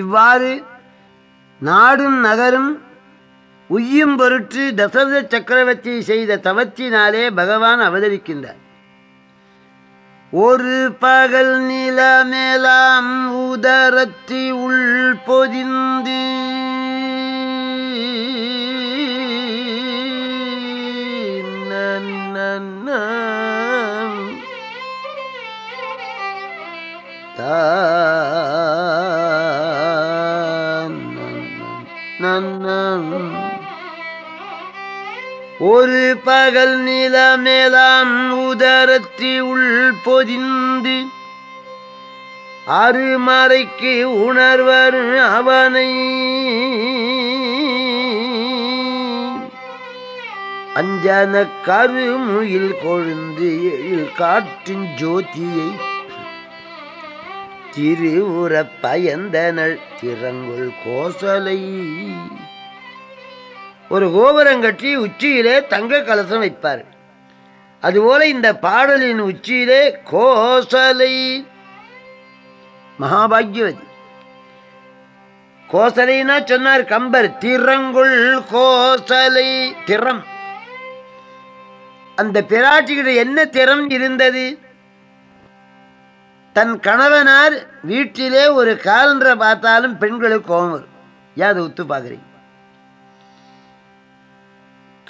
இவ்வாறு நாடும் நகரும் உய்யும் பொருட்டு தசரத சக்கரவர்த்தி செய்த தவத்தினாலே பகவான் அவதரிக்கின்றார். ஒரு பகல் நில மேலாம் உதரத்தி உள் பொதிந்து நன்ன ஒரு பகல் நிலமேலாம் உதரத்தி உள் பொதிந்து அருமறைக்கு உணர்வர் அவனை. அஞ்சன கருமுயில் கொழுந்து எழில் காற்றின் ஜோதியை திருவுற பயந்தனள் திறங்குள் கோசலை ஒரு கோபுரம் கட்டி உச்சியிலே தங்க கலசம் வைப்பார். அதுபோல இந்த பாடலின் உச்சியிலே கோசலை. மகாபாகியவதி. கோசலைனா சொன்னார் கம்பர் திறங்குள் கோசலை. திறம். அந்த பிராட்டிகிட்ட என்ன திறம் இருந்தது? தன் கணவனார் வீட்டிலே ஒரு காலண்டரை பார்த்தாலும் பெண்களுக்கு கோபம் வரும். ஏன் அதை உத்து பார்க்குறீங்க?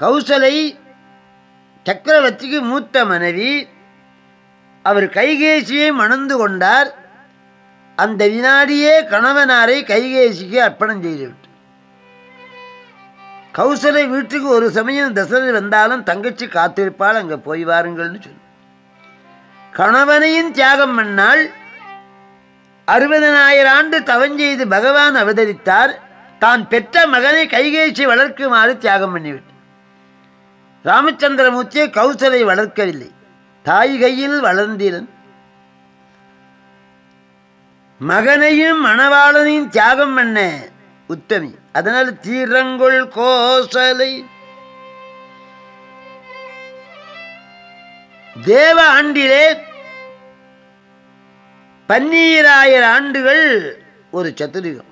கௌசலை சக்கரவர்த்திக்கு மூத்த மனைவி. அவர் கைகேசியை மணந்து கொண்டார். அந்த வினாடியே கணவனாரை கைகேசிக்கு அர்ப்பணம் செய்துவிட்டு கௌசலை வீட்டுக்கு ஒரு சமயம் தசரதி வந்தாலும் தங்கச்சி காத்திருப்பாள் அங்கே போய் வாருங்கள்னு சொல்லு கணவனையும் தியாகம் பண்ணால் அறுபதனாயிரம் ஆண்டு தவஞ்செய்து பகவான் அவதரித்தார். தான் பெற்ற மகனை கைகேசி வளர்க்குமாறு தியாகம் பண்ணிவிட்டார். ராமச்சந்திரமூர்த்தியை கௌசலை வளர்க்கவில்லை. தாய்கையில் வளர்ந்திரன். மகனையும் மணவாளனையும் தியாகம் பண்ண உத்தமி. அதனால் தீரங்கொள் கோசலை. தேவ ஆண்டிலே பன்னீராயிரம் ஆண்டுகள் ஒரு சதுரகம்.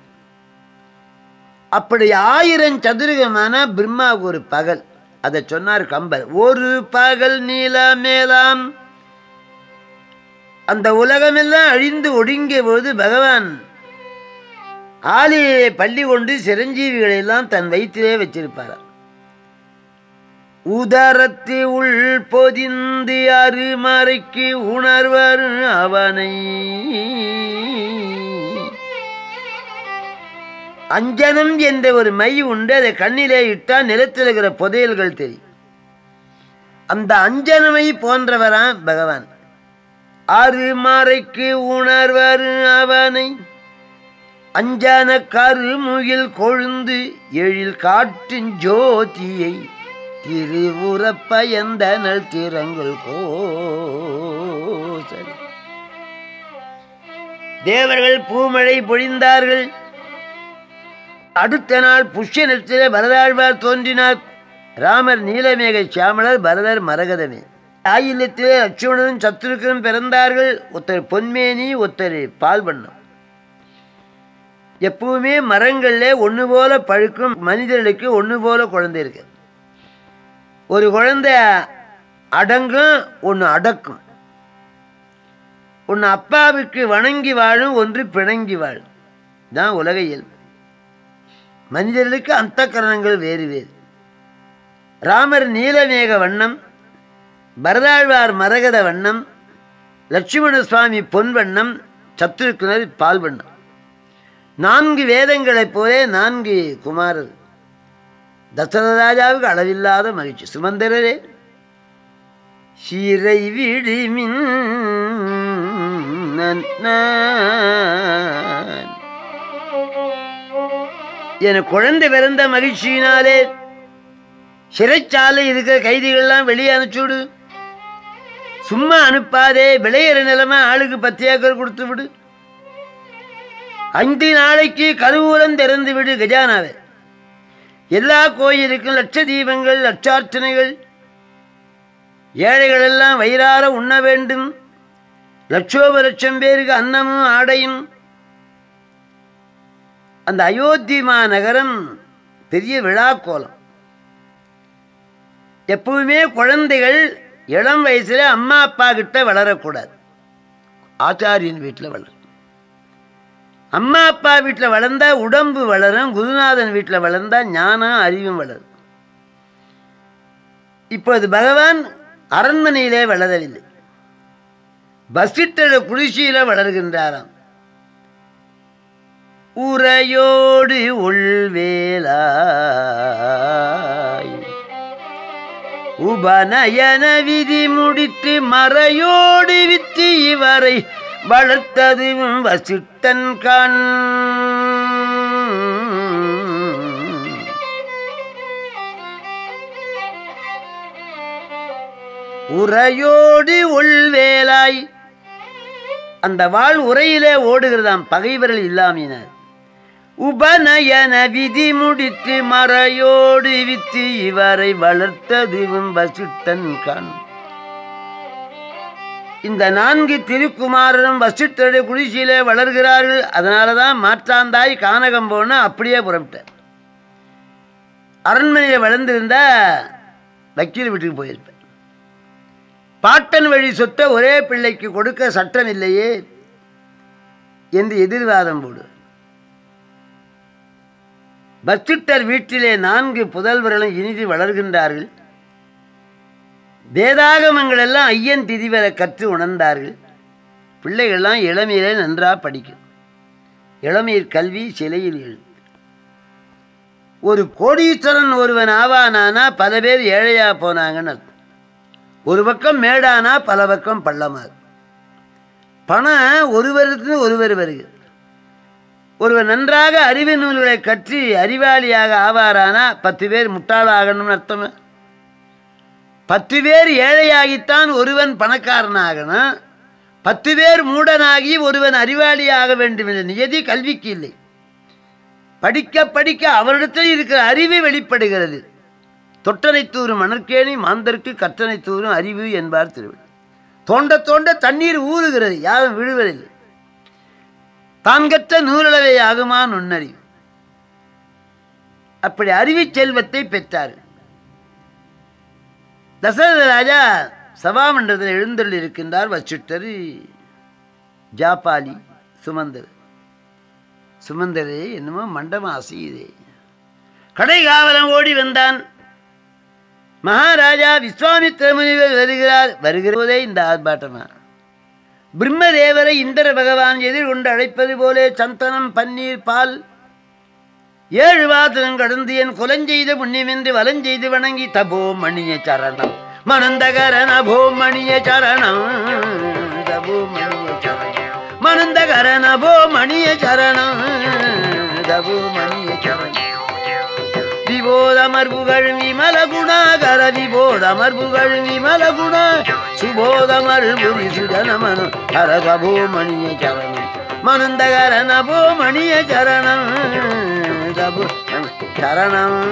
அப்படி ஆயிரம் சதுரகமான பிரம்மாவுக்கு ஒரு பகல். அதை சொன்னார் கம்பர். ஒரு பகல் நீல மேலாம். அந்த உலகமெல்லாம் அழிந்து ஒடுங்கிய போது பகவான் ஆலியை பள்ளி கொண்டு சிரஞ்சீவிகளை எல்லாம் தன் வயிற்றிலே வச்சிருப்பாராம் உதரத்து உள் பொதிந்து அருமறைக்கு உணர்வர் அவனை. அஞ்சனம் என்ற ஒரு மை உண்டு அதை கண்ணிலே இட்டால் நிலத்தில் இருக்கிற புதையல்கள் தெரியும். அந்த அஞ்சனமை போன்றவரான் பகவான். ஆறு மாறைக்கு உணர்வர் அவனை. அஞ்சான கருமுகில் கொழுந்து எழில் காட்டின் ஜோதியை திருவுறப்பயந்தனல் திறங்கள் கோசல் தேவர்கள் பூமழை பொழிந்தார்கள். அடுத்த நாள் புஷ்ய புஷ்யனத்திலே பரதாழ்வார் தோன்றினார். ராமர் நீலமேக சியாமலர் பரதர் மரகதமே. ஆயிலத்திலே லட்சுமணனும் சத்ருக்கனும் பிறந்தார்கள். ஒருத்தர் பொன்மேனி ஒருத்தர் பால் வண்ணம் எப்பவுமே மரங்களில் ஒன்று போல பழுக்கும் மனிதர்களுக்கு ஒன்று போல குழந்தை இருக்கு. ஒரு குழந்தை அடங்கும் ஒன்று அடக்கும். ஒன்று அப்பாவுக்கு வணங்கி வாழும் ஒன்று பிணங்கி வாழும். தான் உலக இயல்பு. மனிதர்களுக்கு அந்த கரணங்கள் வேறு வேறு. ராமர் நீலமேக வண்ணம் பரதாழ்வார் மரகத வண்ணம் லட்சுமண சுவாமி பொன் வண்ணம் சத்துருக்குனர் பால் வண்ணம். நான்கு வேதங்களைப் போலே நான்கு குமாரர். தசரத ராஜாவுக்கு அளவில்லாத மகிழ்ச்சி. சுமந்திரரே சீரை விடுமின் என குழந்தை பிறந்த மகிழ்ச்சியினாலே சிறைச்சாலை இருக்கிற கைதிகள்லாம் வெளியே அனுப்பிச்சுடு சும்மா அனுப்பாதே விளையிற நிலைமை ஆளுக்கு பத்து ஏக்கர் கொடுத்து விடு. அஞ்சு நாளைக்கு கருவூலம் திறந்து விடு கஜானாவை. எல்லா கோயிலுக்கும் லட்ச தீபங்கள் லட்சார்ச்சனைகள். ஏழைகள் எல்லாம் வயிறார உண்ண வேண்டும். லட்சோப லட்சம் பேருக்கு அன்னமும் ஆடையும் அந்த அயோத்தி மாநகரம் பெரிய விழாக்கோலம். எப்பவுமே குழந்தைகள் இளம் வயசுல அம்மா அப்பா கிட்ட வளரக்கூடாது. ஆச்சாரியன் வீட்டில் வளரும். அம்மா அப்பா வீட்டில் வளர்ந்தா உடம்பு வளரும் குருநாதன் வீட்டில் வளர்ந்தா ஞானம் அறிவும் வளரும். இப்போது பகவான் அரண்மனையிலே வளரவில்லை. பசிட்டட குடிசையில வளர்கின்றாராம். உரையோடு உள்வேலாய் உபநயன விதி முடித்து மறையோடு வித்து இவரை வளர்த்ததும் வசிட்டன் கண். உரையோடு உள்வேலாய் அந்த வாழ் உரையிலே ஓடுகிறதாம் பகைவர்கள் இல்லாமினர். உபநயன விதி முடித்து மறையோடு வித்து இவரை வளர்த்ததுவும் வசிட்டன் கண். இந்த நான்கு திருக்குமாரரும் வசிட்டருடைய குடிசையிலே வளர்கிறார்கள். அதனால தான் மாற்றாந்தாய் கானகம் போன அப்படியே புறப்பட்டார். அரண்மனையில் வளர்ந்திருந்தா வக்கீல் வீட்டுக்கு போயிருப்பேன் பாட்டன் வழி சொத்தை ஒரே பிள்ளைக்கு கொடுக்க சட்டம் இல்லையே என்று எதிர்வாதம் போடு பக்திட்டர் வீட்டிலே நான்கு புதல்வர்களும் இனிது வளர்கின்றார்கள். வேதாகமங்கள் எல்லாம் ஐயன் திதிவரை கற்று உணர்ந்தார்கள். பிள்ளைகள்லாம் இளமையிலே நன்றாக படிக்கும். இளமையில் கல்வி சிலையில் எழுது ஒரு கோடீஸ்வரன் ஒருவன் ஆவானானா பல பேர் ஏழையாக போனாங்கன்னு ஒரு பக்கம் மேடானா பல பக்கம் பள்ளமாக பணம் ஒருவருக்கு ஒருவர் வருகிறது. ஒருவர் நன்றாக அறிவு நூல்களை கற்றி அறிவாளியாக ஆவாரானா? பத்து பேர் முட்டாளாகணும்னு அர்த்தம்? பத்து பேர் ஏழையாகித்தான் ஒருவன் பணக்காரனாகணும். பத்து பேர் மூடனாகி ஒருவன் அறிவாளியாக வேண்டும் என்ற நியதி கல்விக்கு இல்லை. படிக்க படிக்க அவரிடத்தில் இருக்கிற அறிவு வெளிப்படுகிறது. தொட்டனை தூரும் மணற்கேணி மாந்தருக்கு கற்றனை தூரும் அறிவு என்பார் திருவிழா தோண்ட தோண்ட தண்ணீர் ஊறுகிறது யாரும் விழுவதில்லை. தான் கற்ற நூறளவை ஆகுமா நுண்ணறிவு? அப்படி அறிவு செல்வத்தை பெற்றார் தசரத ராஜா சபாமண்டலத்தில் எழுந்தருள் இருக்கின்றார் வச்சுட்டர் ஜாபாலி சுமந்தர். சுமந்தரே என்னமோ மண்டபம் அசையுதே. கடை காவலம் ஓடி வந்தான். மகாராஜா விஸ்வாமித்திர முனிவர் வருகிறார் வருகிறதே இந்த ஆர்ப்பாட்டமா பிரம்மதேவரை இந்திர பகவான் எதிர்கொண்டு அழைப்பது போலே சந்தனம் பன்னீர் பால் ஏழு வாசனம் கடந்து என் குலஞ்செய்த புண்ணியமென்று வலஞ்செய்து வணங்கி தபோ மணிய சரணம். மனந்தகர போ மணிய சரணம். தபோ மணிய சரணம். மனந்தகர போ மணிய சரணம். தபோ மணிய சுபோதமர்புகள் விமல குணாகர விபோதமர் புகழ் விமல குணா சுபோதமர்புரி சுஜனமனு ஹர மணிய சரணம். மனந்தகர நபோ மணிய சரணம். சரணம்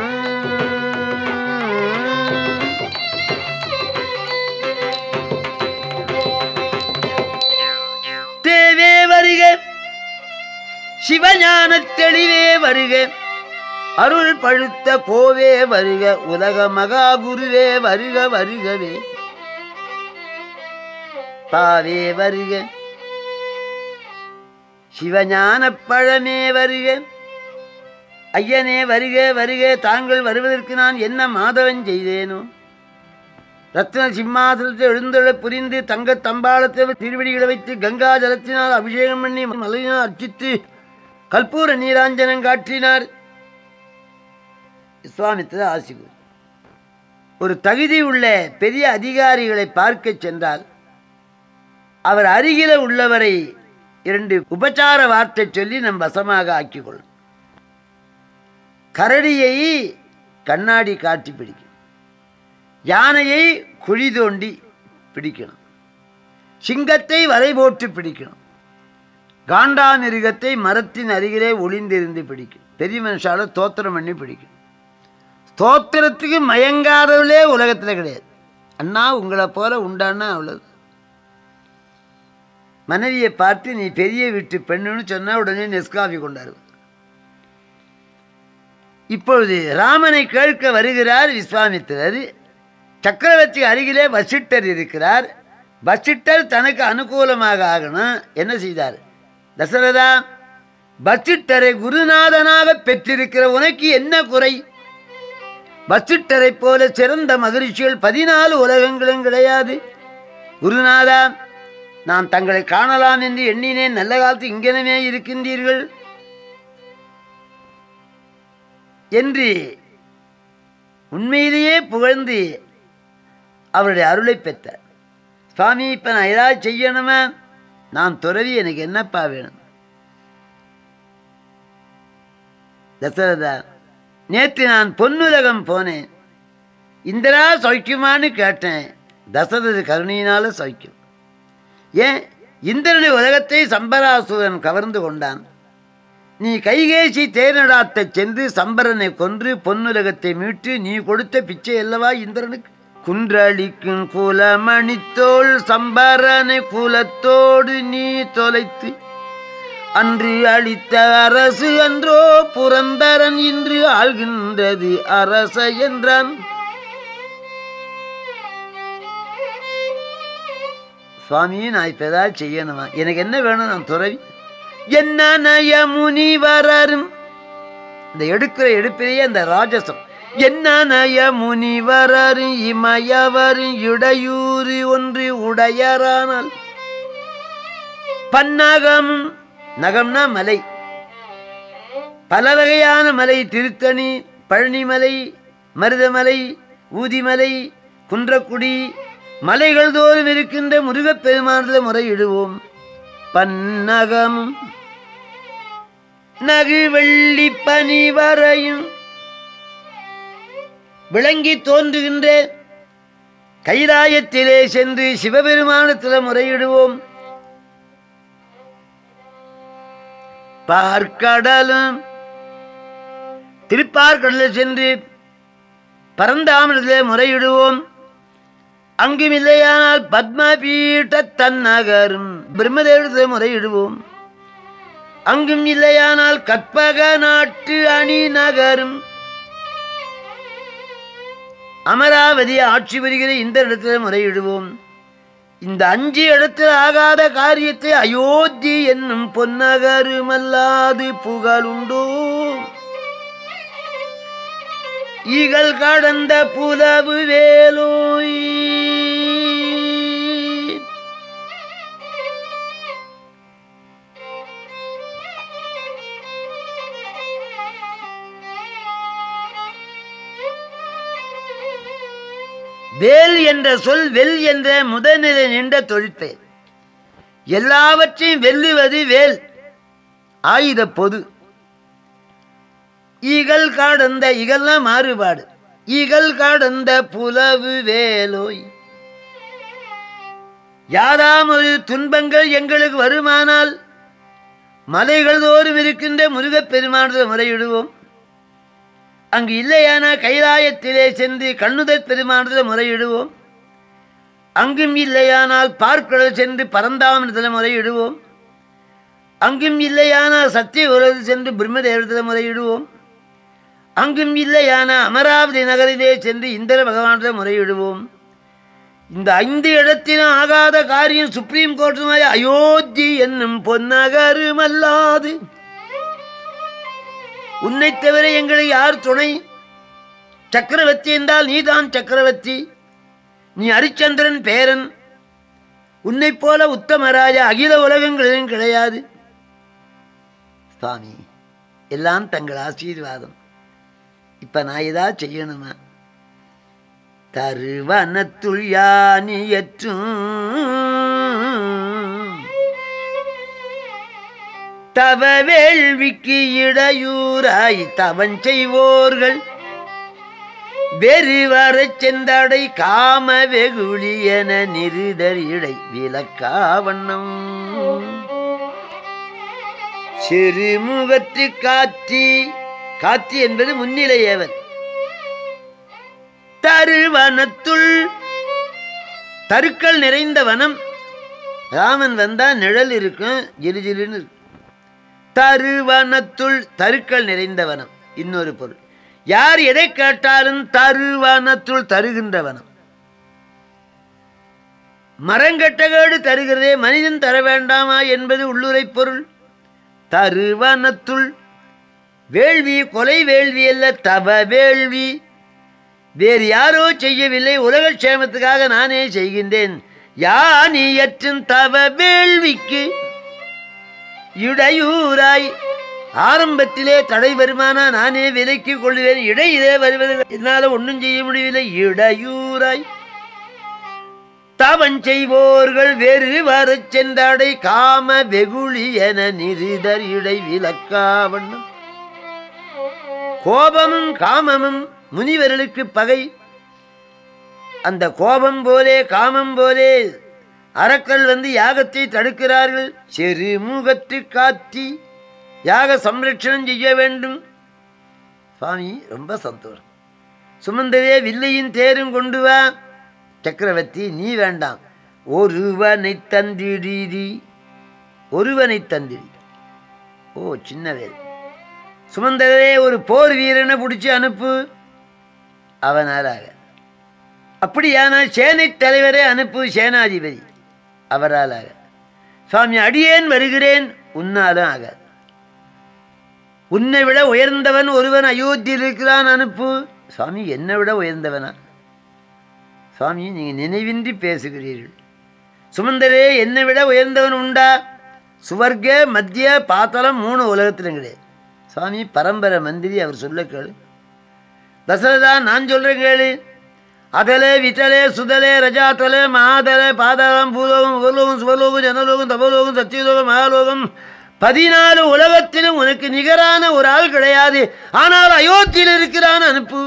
தேவே வருக. சிவஞான தெளிவே வருக. அருள் பழுத்த கோவே வருக உலக மகா குருவே வருக வருகவே. பாவே வருக. சிவஞான பழமே வருக. ஐயனே வருக வருக தாங்கள் வருவதற்கு நான் என்ன மாதவன் செய்தேனோ? ரத்ன சிம்மாசனத்தை எழுந்தொழ புரிந்து தங்க தம்பாளத்தை திருவடிகளை வைத்து கங்கா ஜலத்தினால் அபிஷேகம் பண்ணி மலையினால் அர்ச்சித்து கற்பூர நீராஞ்சனம் காட்டினார் விஸ்வாமித்திர ஆசி ஒரு தகுதி உள்ள பெரிய அதிகாரிகளை பார்க்க சென்றால் அவர் அருகில உள்ளவரை இரண்டு உபச்சார வார்த்தை சொல்லி நம் வசமாக ஆக்கிக்கொள்ளும் கரடியை கண்ணாடி காட்டி பிடிக்கும். யானையை குழி தோண்டி பிடிக்கணும். சிங்கத்தை வலை போட்டு பிடிக்கணும். காண்டாமிருகத்தை மரத்தின் அருகிலே ஒளிந்திருந்து பிடிக்கும். பெரிய மனுஷால தோத்திரம் பண்ணி பிடிக்கும். தோத்திரத்துக்கு மயங்காதவளே உலகத்தில் கிடையாது. அண்ணா உங்களை போல உண்டானா அவ்வளவு மனைவியை பார்த்து நீ பெரிய வீட்டு பெண்ணுன்னு சொன்னால் உடனே நெஸ்காஃபி கொண்டாரு. இப்பொழுது ராமனை கேட்க வருகிறார் விஸ்வாமித்திரர். சக்கரவர்த்தி அருகிலே வசிட்டர் இருக்கிறார். வசிட்டர் தனக்கு அனுகூலமாக ஆகணும். என்ன செய்தார்? தசரதா வசிட்டரை குருநாதனாக பெற்றிருக்கிற உனக்கு என்ன குறை? வசிட்டரை போல சிறந்த மகிழ்ச்சிகள் பதினாலு உலகங்களும் கிடையாது. குருநாதா நான் தங்களை காணலாம் என்று எண்ணினேன். நல்ல காலத்து இங்கனமே இருக்கின்றீர்கள். என்று உண்மையிலேயே புகழ்ந்து அவருடைய அருளை பெற்றார். சுவாமி இப்போ நான் ஏதாவது செய்யணுமா? நான் துறவி எனக்கு என்னப்பா வேணும்? தசரதா நேற்று நான் பொன்னுலகம் போனேன். இந்திரா சௌக்கியமான்னு கேட்டேன். தசரது கருணையினால சௌக்கியம். ஏன்? இந்திரனை உலகத்தை சம்பராசுரன் கவர்ந்து கொண்டான். நீ கைகேசி தேர்நடாத்த சென்று சம்பரனை கொன்று பொன்னுலகத்தை மீட்டு நீ கொடுத்த பிச்சை அல்லவா இந்திரனுக்கு? குன்றளிக்கும் குலமணித்தோள் சம்பரனை குலத்தோடு நீ தொலைத்து அன்று அளித்த அரசு என்றோ புரந்தரன் இன்று ஆள்கின்றது அரச என்றான் சுவாமி நான் இப்ப ஏதாவது செய்யணுமா? எனக்கு என்ன வேணும்? நான் துறவி. என்ன நய முனிவரரும் இந்த எடுக்கிற எடுப்பிலேயே அந்த ராஜசம். என்ன நய முனிவரரும் இமயவரும் இடையூறு ஒன்று உடையரானால். பன்னகமும் நகம்னா மலை. பல வகையான மலை திருத்தணி பழனிமலை மருதமலை ஊதிமலை குன்றக்குடி. மலைகள் தோறும் இருக்கின்ற முருகப்பெருமானத்தில் முறையிடுவோம். பன்னகம் நகு வெள்ளி பனி வரையும் விளங்கி தோன்றுகின்ற கைலாயத்திலே சென்று சிவபெருமானத்தில் முறையிடுவோம். பார்க்கடலும். திருப்பார்கடலில் சென்று பரந்தாமிரத்திலே முறையிடுவோம். அங்கும் இல்லையானால் பத்மபீட்ட தன்னகரும் பிரம்மதேவத்தை முறையிடுவோம். அங்கும் இல்லையானால் கற்பக நாட்டு அணி நகரும் அமராவதி ஆட்சி புரிகிற இந்த இடத்துல முறையிடுவோம். இந்த அஞ்சு இடத்தில் ஆகாத காரியத்தை அயோத்தி என்னும் பொன்னகருமல்லாது புகழுண்டோ. இகழ் கடந்த புலவு வேலோய். வேல் என்ற சொல் வெல் என்ற முதநிலை நின்ற தொழிற்பெயர். எல்லாவற்றையும் வெல்லுவது வேல். ஆயுத பொது. ஈகல் காடந்த இகல்லாம் மாறுபாடு. இகல் காடந்த புலவு வேலோய். யாதாம் ஒரு துன்பங்கள் எங்களுக்கு வருமானால் மலைகள் தோறும் இருக்கின்ற முருகப் முறையிடுவோம். அங்கு இல்லையானா கைலாயத்திலே சென்று கண்ணுதற் பெருமானத்தில் முறையிடுவோம். அங்கும் இல்லையானால் பார்க்கடல் சென்று பரந்தாமனத்தில் முறையிடுவோம். அங்கும் இல்லையானால் சத்திய உலகில் சென்று பிரம்மதேவத்தில் முறையிடுவோம். அங்கும் இல்லையான அமராவதி நகரிலே சென்று இந்திர பகவானிடம் முறையிடுவோம். இந்த ஐந்து இடத்திலும் ஆகாத காரியம் சுப்ரீம் கோர்ட்டுமாய் அயோத்தி என்னும் பொன்னகருமல்லாது. உன்னை தவிர எங்களை யார் துணை? சக்கரவர்த்தி என்றால் நீதான் சக்கரவர்த்தி. நீ ஹரிச்சந்திரன் பேரன். உன்னைப் போல உத்தமராஜா அகில உலகங்களிலும் கிடையாது. சுவாமி எல்லாம் தங்கள் ஆசீர்வாதம். இப்ப நான் இதா செய்யணுமா? தருவனத்துள் யானியற்றும் தவ வேள்விக்கு இடையூறாய் தவன் செய்வோர்கள். வெறிவரச் செந்தடை காம வெகுளி என நிருதர் இடை விளக்கா வண்ணம். சிறுமுகத்து காத்தி காத்தி என்பது முன்னிலையவர் தருவனத்துள் தருக்கள் நிறைந்த வனம். ராமன் வந்தா நிழல் இருக்கும் ஜிலுஜிலுன்னு இருக்கும். தருவனத்துள் தருக்கள் நிறைந்தவனம் இன்னொரு பொருள். யார் எதை கேட்டாலும் தருவனத்துள் தருகின்றவனம் மரங்கட்டகேடு தருகிறதே மனிதன் தர வேண்டாமா என்பது உள்ளுரை பொருள். தருவனத்துள் வேள்வி கொலை வேள்வி அல்ல தவ வேள்வி. வேறு யாரோ செய்யவில்லை உலக க்ஷேமத்துக்காக நானே செய்கின்றேன். யானியற்றின் தவ வேள்விக்கு? இடையூறாய். ஆரம்பத்திலே தடை வருமானா நானே விலைக்கு கொள்வேன். இடையிலே வருவது. என்னால ஒன்றும் செய்ய முடியவில்லை. இடையூறாய். தவன் செய்வோர்கள் வேறு வர சென்றடை. காம வெகுளி என நிறுதர் இடை விளக்காவண்ணம் கோபமும் காமமும் முனிவர்களுக்கு பகை. அந்த கோபம் போலே காமம் போலே அறக்கல் வந்து யாகத்தை தடுக்கிறார்கள். செருமுகத்து காத்தி யாக சம்ரட்சணம் செய்ய வேண்டும். சுவாமி ரொம்ப சந்தோஷம். சுமந்தரே வில்லையின் தேரும் கொண்டு வா. சக்கரவர்த்தி நீ வேண்டாம். ஒருவனை தந்திடி ஒருவனை தந்திடி. ஓ சின்ன வேல். சுமந்தரே ஒரு போர் வீரனை பிடிச்சி அனுப்பு. அவனாராக. அப்படியானால் சேனை தலைவரே அனுப்பு சேனாதிபதி. அவரால் ஆக. சுவாமி அடியேன் வருகிறேன். உன்னாலும் ஆகாது உன்னை விட உயர்ந்தவன் ஒருவன் அயோத்தியில் இருக்கிறான் அனுப்பு. சுவாமி என்னை விட உயர்ந்தவனா? சுவாமி நீங்கள் நினைவின்றி பேசுகிறீர்கள். சுமந்தரே என்னை விட உயர்ந்தவன் உண்டா? சுவர்க்க மத்திய பாத்தளம் மூணு உலகத்திலும் கிடையாது சுவாமி பரம்பரை மந்திரி அவர் சொல்ல கேளு. தசரதா நான் சொல்கிறேன் கேளு. அதலே விட்டலே சுதலே ரஜாத்தலே மாதலே பாதாளம் பூலோகம் உபலோகம் சுவலோகம் ஜனலோகம் தபலோகம் சத்தியலோகம் மகாலோகம். பதினாலு உலகத்திலும் உனக்கு நிகரான ஒரு ஆள் கிடையாது. ஆனால் அயோத்தியில் இருக்கிறான் அனுப்பு.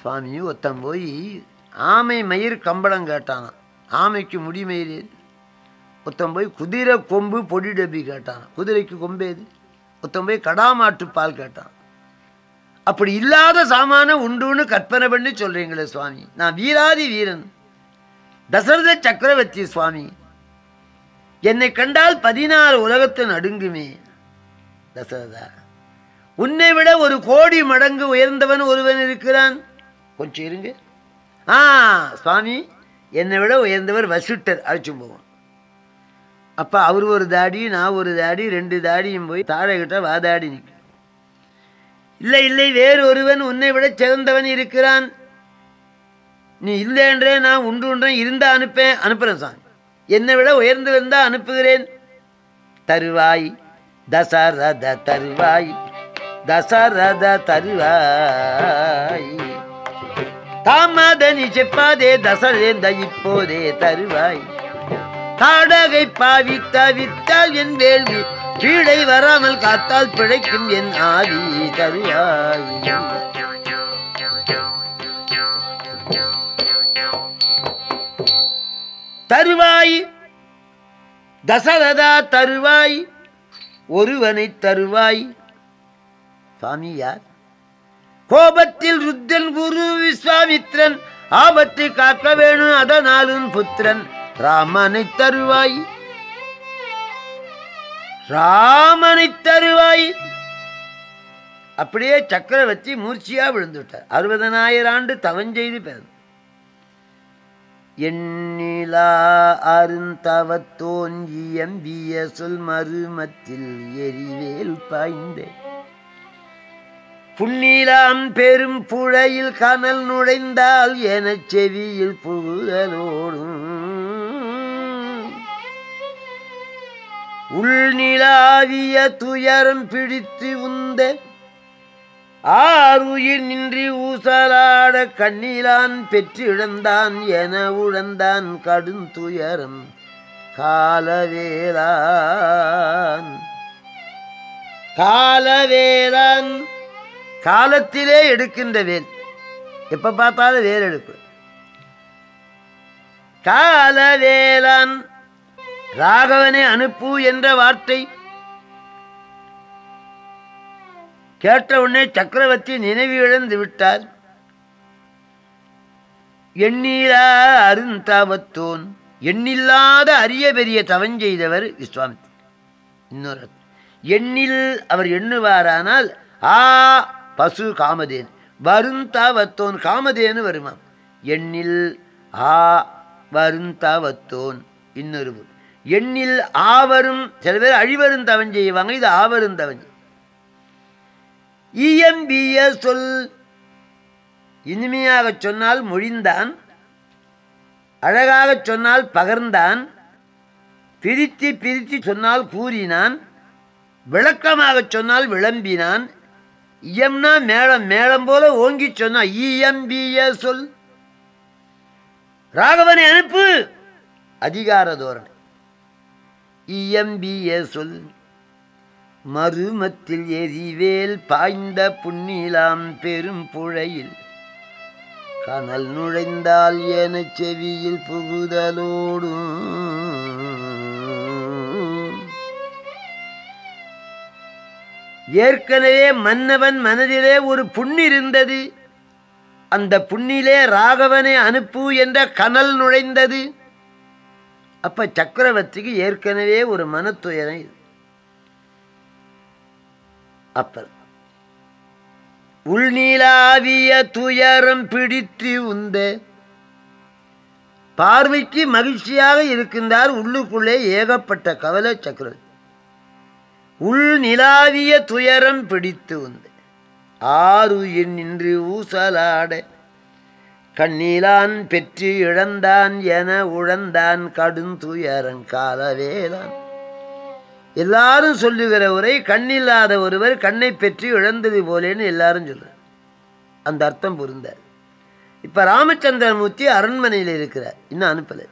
சுவாமி ஒத்தம் போய் ஆமை மயிர் கம்பளம் கேட்டானான் ஆமைக்கு முடிமயிர் ஒருத்தன் போய் குதிரை கொம்பு பொடி டப்பி கேட்டான் குதிரைக்கு கொம்பு எது? ஒருத்தன் போய் கடாமாட்டு பால் கேட்டான் அப்படி இல்லாத சாமான உண்டுன்னு கற்பனை பண்ணி சொல்றீங்களே சுவாமி. நான் வீராதி வீரன். தசரத சக்கரவர்த்தி சுவாமி. என்னை கண்டால் பதினாறு உலகத்தை நடுங்குமே. தசரதா. உன்னை விட ஒரு கோடி மடங்கு உயர்ந்தவன் ஒருவன் இருக்கிறான். கொஞ்சம் இருங்க. ஆ சுவாமி என்னை விட உயர்ந்தவர் வசிட்டர் அழைச்சும் போவோம். அப்போ அவர் ஒரு தாடி நான் ஒரு தாடி ரெண்டு தாடியும் போய் தாழகிட்ட வாதாடி நிற்க இல்லை இல்லை வேறு ஒருவன் உன்னை விட சிறந்தவன் இருக்கிறான். நீ இல்லைன்றே நான் ஒன்று ஒன்றேன் இருந்தால் அனுப்பேன் அனுப்புறேன் சாமி. என்னை விட உயர்ந்து வந்தால் அனுப்புகிறேன். தருவாய் தசரத தருவாய் தசரத தருவாய். தாமதனி செப்பாதே தசரேந்த இப்போதே தருவாய். தாடகை பாவி தவித்தால் என் வேள்வி கீழே வராமல் காத்தால் பிழைக்கும் என் ஆவி தருவாய் தருவாய் தசரதா தருவாய் ஒருவனை தருவாய். சுவாமி யார்? கோபத்தில் ருத்தன் குரு விஸ்வாமித்ரன் ஆபத்தை காக்க வேணும் அதனாலும் புத்திரன். ராமனை தருவாய். ராமனை தருவாய். அப்படியே சக்கரவர்த்தி மூர்ச்சியா விழுந்துட்டார் அறுபதனாயிரம் ஆண்டு தவஞ்செய்து பிறந்த எண்ணிலா அருந்தவத்தோன் சொல் மருமத்தில் எரிவேல் பாய்ந்தேன் புன்னீலாம் பெரும் புழையில் கனல் நுழைந்தால் எனச் செவியில் புகழோடும் உள்நிலாவிய துயரம் பிடித்து உந்த ஆறுயிர் நின்றி ஊசலாட கண்ணிலான் பெற்றிழந்தான் என உழந்தான் கடும் துயரம் காலவேலான் காலவேலான் காலத்திலே எடுக்கின்ற வேல் எப்ப பார்த்தாலும் வேல் எடுக்கும் காலவேலான் ராகவனை அனுப்பு என்ற வார்த்தை கேட்ட உடனே சக்கரவர்த்தி நினைவு இழந்து விட்டார். எண்ணீரா அருந்தாமத்தோன் எண்ணில்லாத அரிய பெரிய தவஞ்செய்தவர் விஸ்வாமி இன்னொரு எண்ணில் அவர் எண்ணுவாரானால் ஆ பசு காமதேன் வருந்தாவத்தோன் காமதேனு வருமாம். எண்ணில் ஆ வருந்தாவத்தோன் இன்னொரு எண்ணில் ஆவரும் சில பேர் அழிவரும் தவன் செய்வாங்க இது ஆவரும் தவன் இயம்பிய சொல் இனிமையாகச் சொன்னால் மொழிந்தான் அழகாகச் சொன்னால் பகர்ந்தான் பிரித்து பிரித்து சொன்னால் கூறினான் விளக்கமாகச் சொன்னால் விளம்பினான் இயம்னா மேளம் மேளம் போல ஓங்கி சொன்னா இயம்பிய சொல். ராகவனை அனுப்பு அதிகார தோரணை. இயம்பிய சொல். மருமத்தில் எரிவேல் பாய்ந்த புண்ணிலாம் பெரும் புழையில். கனல் நுழைந்தால் என செவியில் புகுதலோடும் ஏற்கனவே மன்னவன் மனதிலே ஒரு புண்ணு இருந்தது அந்த புண்ணிலே ராகவனை அனுப்பு என்ற கனல் நுழைந்தது. அப்போ சக்கரவர்த்திக்கு ஏற்கனவே ஒரு மனத்துயரம் இது அப்ப உள்நீலாவிய துயரம் பிடித்து உந்த பார்வைக்கு மகிழ்ச்சியாக இருக்கின்றார் உள்ளுக்குள்ளே ஏகப்பட்ட கவலை சக்கரவர்த்தி. உள் நிலாவிய துயரம் பிடித்து உந்த. என் நின்று ஊசலாட கண்ணீலான் பெற்று இழந்தான் என உழந்தான் கடுந்துயரன் காலவேலான் எல்லாரும் சொல்லுகிற உரை கண்ணில்லாத ஒருவர் கண்ணை பெற்று இழந்தது போலேன்னு எல்லாரும் சொல்றார். அந்த அர்த்தம் புரிந்தார் இப்ப ராமச்சந்திரமூர்த்தி அரண்மனையில் இருக்கிறார். இன்னும் அனுப்பல.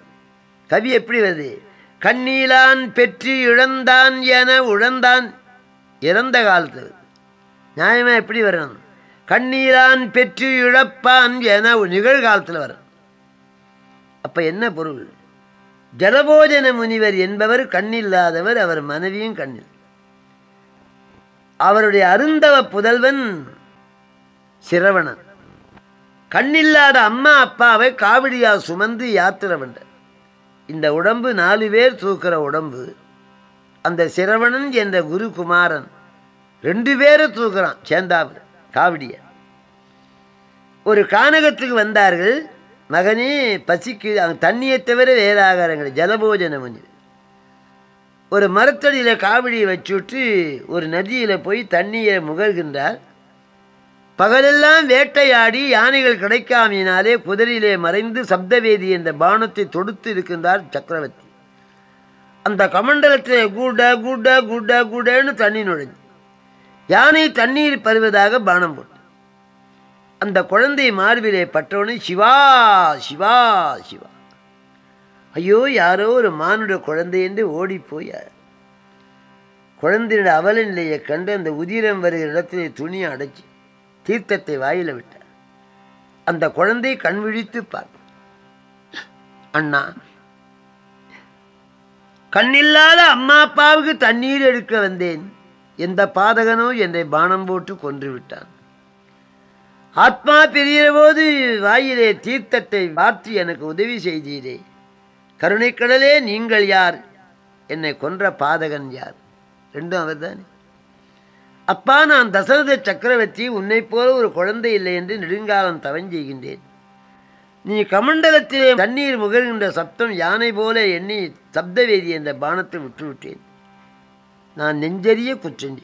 கவி எப்படி வருது? கண்ணீலான் பெற்று இழந்தான் என உழந்தான் இறந்த காலத்தில் நியாயமாக நியாயமா எப்படி வரணும்? கண்ணீரான் பெற்று இழப்பான் என நிகழ்காலத்தில் வரும். அப்ப என்ன பொருள்? ஜலபோஜன முனிவர் என்பவர் கண்ணில்லாதவர் அவர் மனைவியும் கண்ணில். அவருடைய அருந்தவ புதல்வன் சிரவணன். கண்ணில்லாத அம்மா அப்பாவை காவிடியா சுமந்து யாத்திரை பண்ற இந்த உடம்பு நாலு பேர் தூக்குற உடம்பு. அந்த சிரவணன் என்ற குருகுமாரன் ரெண்டு பேரும் தூக்குறான் சேந்தாவில். காவடிய. ஒரு கானகத்துக்கு வந்தார்கள் மகனே பசிக்கு அங்க தண்ணியை தவிர வேற ஆகாரங்கள் ஜலபோஜன ஒரு மரத்தடியில் காவடியை வச்சுட்டு ஒரு நதியில் போய் தண்ணியை முகர்கின்றார். பகலெல்லாம் வேட்டையாடி யானைகள் கிடைக்காமையினாலே குதிரையிலே மறைந்து சப்தவேதி என்ற பானத்தை தொடுத்து இருக்கின்றார் சக்கரவர்த்தி. அந்த கமண்டலத்தில் கூட குட குட குடன்னு தண்ணி நுழைஞ்சு. யானை தண்ணீர் பருவதாக பானம் போட்டு. அந்த குழந்தை மார்பிலே பட்டவனே சிவா சிவா சிவா. ஐயோ யாரோ ஒரு மானுட குழந்தை என்று ஓடி போய் குழந்தையோட அவல நிலையை கண்டு அந்த உதிரம் வருகிற இடத்திலே துணியை அடைச்சி தீர்த்தத்தை வாயில விட்டார். அந்த குழந்தை கண் விழித்து பார்க்கும் அண்ணா கண்ணில்லாத அம்மா அப்பாவுக்கு தண்ணீர் எடுக்க வந்தேன். எந்த பாதகனோ என்னை பானம் போட்டு கொன்றுவிட்டான். ஆத்மா பிரிகிற போது வாயிலே தீர்த்தத்தை வார்த்து எனக்கு உதவி செய்தீரே. கருணைக்கடலே நீங்கள் யார்? என்னை கொன்ற பாதகன் யார்? ரெண்டும் அவர்தானே. அப்பா நான் தசரத சக்கரவர்த்தி உன்னைப் போல ஒரு குழந்தை இல்லை என்று நெடுங்காலம் தவஞ்செய்கின்றேன் நீ கமண்டலத்திலே தண்ணீர் முகழ்கின்ற சப்தம் யானை போல எண்ணி சப்தவேதி என்ற பானத்தை விட்டுவிட்டேன். நான் நெஞ்சறிய குற்றம்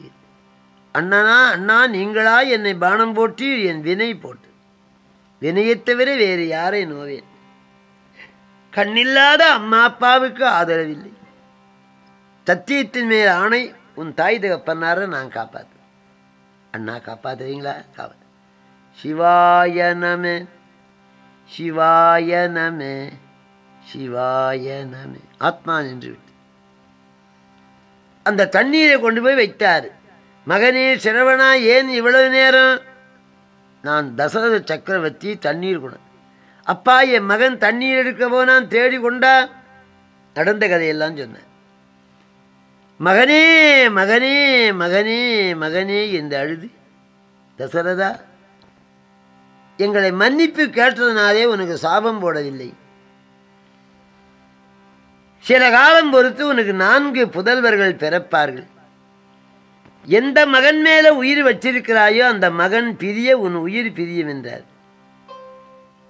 அண்ணனா அண்ணா நீங்களா என்னை பானம் போட்டி என் வினை போட்டு. வினையைத் தவிர வேறு யாரை நோவேன். கண்ணில்லாத அம்மா அப்பாவுக்கு ஆதரவில்லை. சத்தியத்தின் மேல் ஆணை உன் தாய் தகப்பனார நான் காப்பாத்து அண்ணா காப்பாத்துவீங்களா காப்பாத்து. சிவாய நம சிவாய நம சிவாய நம. ஆத்மா நின்று விட்டு அந்த தண்ணீரை கொண்டு போய் வைத்தார். மகனே சிரவணா ஏன் இவ்வளவு நேரம்? நான் தசரத சக்கரவர்த்தி தண்ணீர் குணம் அப்பா என் மகன் தண்ணீர் எடுக்க போனான் தேடி கொண்டா? நடந்த கதையெல்லாம் சொன்னேன் மகனே மகனே மகனே மகனே என்று அழுது. தசரதா எங்களை மன்னிப்பு கேட்டதுனாலே உனக்கு சாபம் போடவில்லை. சில காலம் பொறுத்து உனக்கு நான்கு புதல்வர்கள் பிறப்பார்கள். எந்த மகன் மேல உயிர் வச்சிருக்கிறாயோ அந்த மகன் பிரிய உன் உயிர் பிரியும் என்றார்.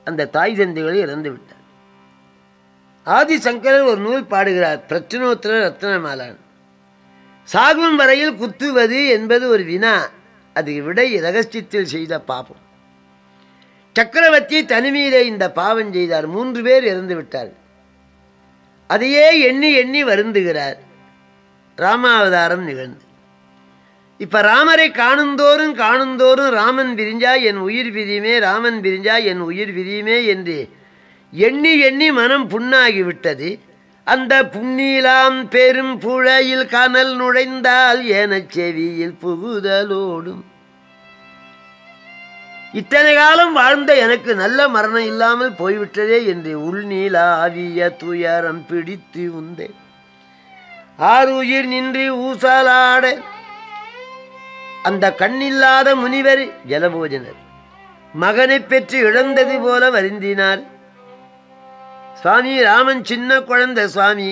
அந்த தாய் தந்தைகளை இறந்து விட்டார். ஆதிசங்கரர் ஒரு நூல் பாடுகிறார் பிரச்சனோத்தர ரத்னமாலான் சாகும் வரையில் குத்துவது என்பது ஒரு வினா அது விடை ரகசியத்தில் செய்த பாபம். சக்கரவர்த்தி தனிமையிலே இந்த பாவம் செய்தார். மூன்று பேர் இறந்து விட்டார்கள். அதையே எண்ணி எண்ணி வருந்துகிறார். ராமாவதாரம் நிகழ்ந்து. இப்ப ராமரை காணுந்தோறும் காணுந்தோறும் ராமன் பிரிஞ்சா என் உயிர் பிரியுமே ராமன் பிரிஞ்சா என் உயிர் பிரியுமே என்று எண்ணி எண்ணி மனம் புண்ணாகிவிட்டது அந்த புண்ணிலாம் பெரும் புழையில் கனல் நுழைந்தால் எனச் செவியில் புகுதலோடும். இத்தனை காலம் வாழ்ந்த எனக்கு நல்ல மரணம் இல்லாமல் போய்விட்டதே என்று உள்நீலாவிய துயரம் பிடித்து உந்தேன். ஆறுயிர் நின்று ஊசாலாட அந்த கண்ணில்லாத முனிவர் ஜலபோஜனர் மகனை பெற்று இழந்தது போல வருந்தினார். சுவாமி ராமன் சின்ன குழந்தை சுவாமி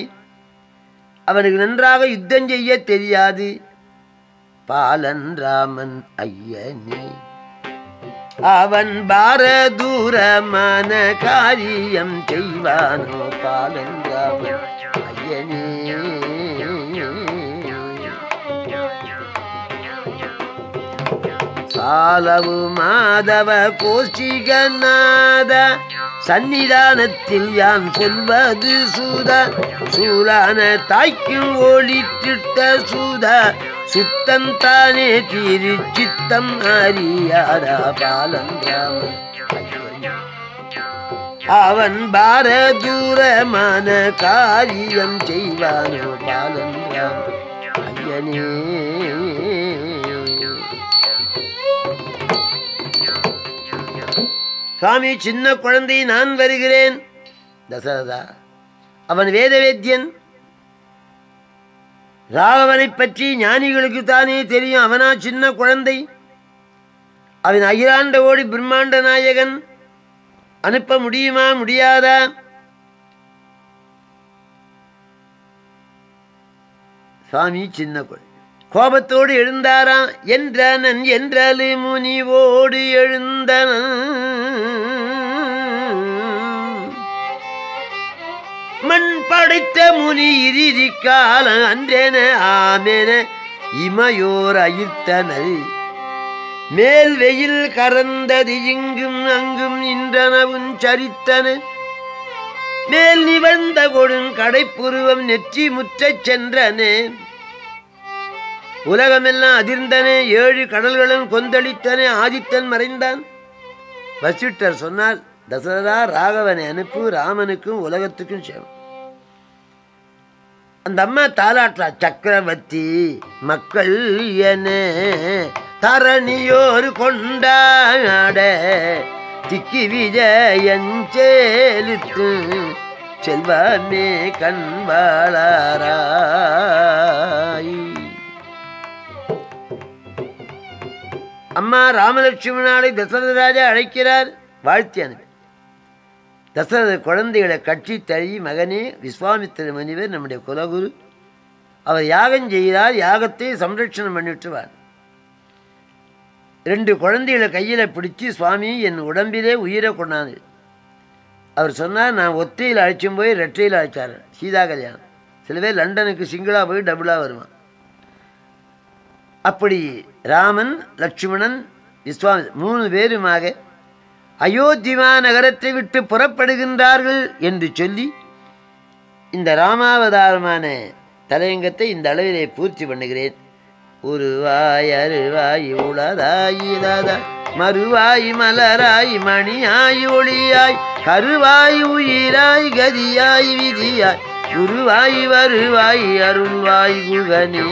அவனுக்கு நன்றாக யுத்தம் செய்ய தெரியாது. பாலன் ராமன் ஐயனே. அவன் பாரதூர மன காரியம் செய்வானோ பாலங்காவன் ஐயனே. சாலவு மாதவ கோஷிகநாத சன்னிதானத்தில் யான் சொல்வது சூத சூலான தாய்க்கும் ஒளித்திட்ட சூத சுத்தம் தானே திரு சித்தம் அறியாதா பாலன் ராமன் அவன் பாரதூரமான காரியம் செய்வானோ பாலன் ராமன் ஐயனே சுவாமி சின்ன குழந்தை நான் வருகிறேன். தசரதா அவன் வேதவேத்தியன். ராகவனை பற்றி ஞானிகளுக்கு தானே தெரியும் அவனா சின்ன குழந்தை. அவன் அகிலாண்ட ஓடி பிரம்மாண்ட நாயகன். அனுப்ப முடியுமா முடியாதா? சுவாமி சின்ன குழந்தை. கோபத்தோடு எழுந்தாராம். என்றனன் என்றலு முனிவோடு எழுந்தனன் மண் படைத்த முனி இறுதி காலம் அன்றென ஆமென இமையோர் அயிர்த்தனல். மேல் வெயில் கறந்தது இங்கும் அங்கும் இன்றனவும் சரித்தன. மேல் நிவழ்ந்த கொடும் கடைப்புருவம் நெற்றி முற்றச் சென்றனே. உலகமெல்லாம் அதிர்ந்தனே ஏழு கடல்களும் கொந்தளித்தனே ஆதித்தன் மறைந்தான். வசிட்டர் சொன்னார் தசரதா ராகவனை அனுப்பு ராமனுக்கும் உலகத்துக்கும் சேவம் அந்த அம்மா தாலாற்றா சக்கரவர்த்தி மக்கள் என தரணியோர் கொண்டாட திக்கி விஜயஞ்சேலித்து செல்வமே கண்பாளாராய் அம்மா ராமலட்சுமணாலை தசரதராஜா அழைக்கிறார். வாழ்த்தி அனுப்பி. தசரத குழந்தைகளை கட்சி தழி மகனே விஸ்வாமித்திர முனிவர் நம்முடைய குலகுரு அவர் யாகம் செய்கிறார் யாகத்தை சம்ரட்சணம் பண்ணிவிட்டுவார். ரெண்டு குழந்தைகளை கையில் பிடிச்சி சுவாமி என் உடம்பிலே உயிரை கொண்டாந்து. அவர் சொன்னார் நான் ஒத்தையில் அழைச்சும் போய் ரெட்டையில் அழைச்சார் சீதா கல்யாணம். சில பேர் லண்டனுக்கு சிங்கிளாக போய் டபுளாக வருவான். அப்படி ராமன் லட்சுமணன் விஸ்வாமி மூணு பேருமாக அயோத்திமா நகரத்தை விட்டு புறப்படுகின்றார்கள் என்று சொல்லி இந்த ராமாவதாரமான தலையங்கத்தை இந்த அளவிலே பூர்த்தி பண்ணுகிறேன். உருவாய் அருவாய் உளதாய் மறுவாய் மலராய் மணியாய் ஒளியாய் கருவாய் உயிராய் கதியாய் விதியாய் உருவாய் வருவாய் அருள்வாய் குகனே.